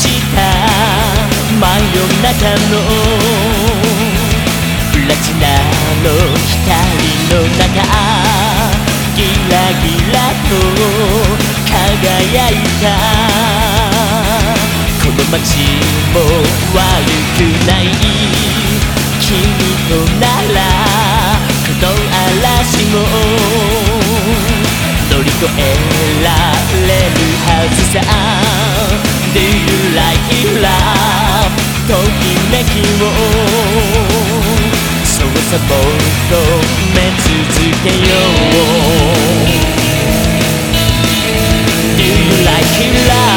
した真夜中のプラチナの光の中ギラギラと輝いたこの街も悪くない君とならこの嵐も乗り越えられるはずさそうさもっと目続けよう。Do you like love?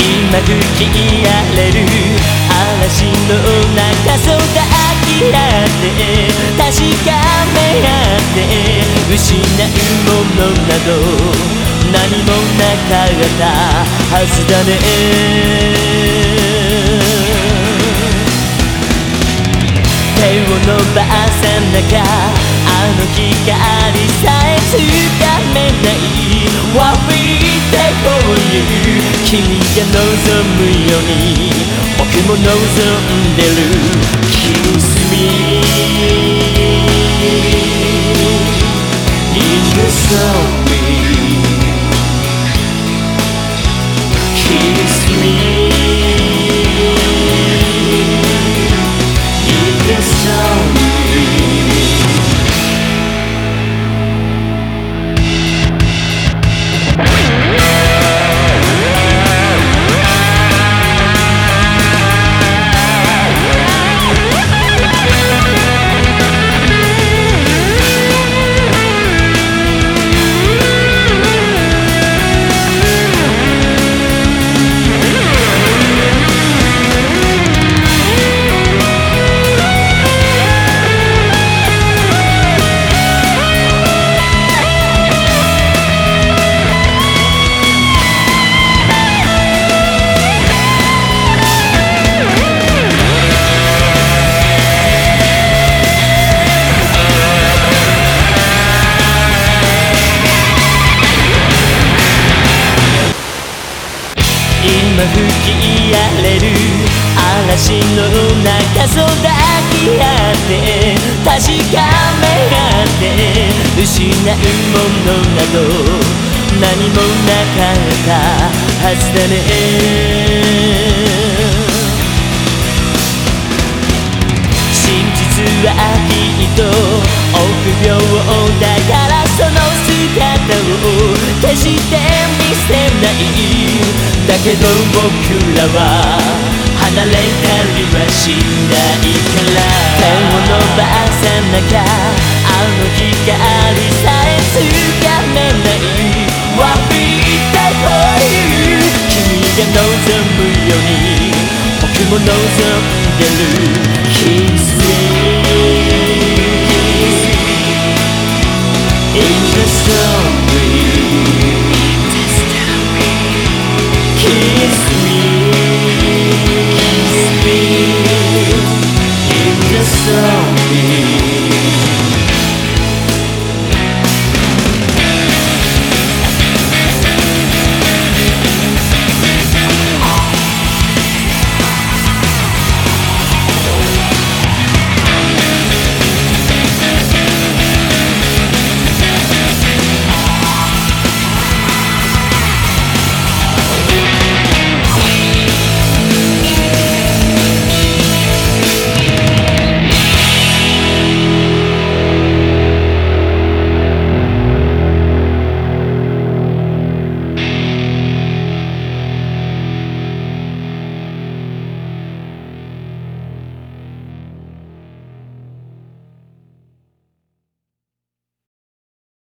今吹き荒れる。嵐の中空き合って。確かめ合って。失うものなど。何もなかったはずだね。手を伸ばさなかあの光さえつかめないわ。びてこういう君が望むように僕も望んでる。Kiss me 今吹き荒れる。嵐の中空き合って確かめ合って失うものなど何もなかったはずだね。真実はきっと臆病だからその姿を決して見せない。だけど僕らは離れたりはしないから手を伸ばさなきゃあの光さえつかめないわびたという君が望むように僕も望んでる Kiss me in the story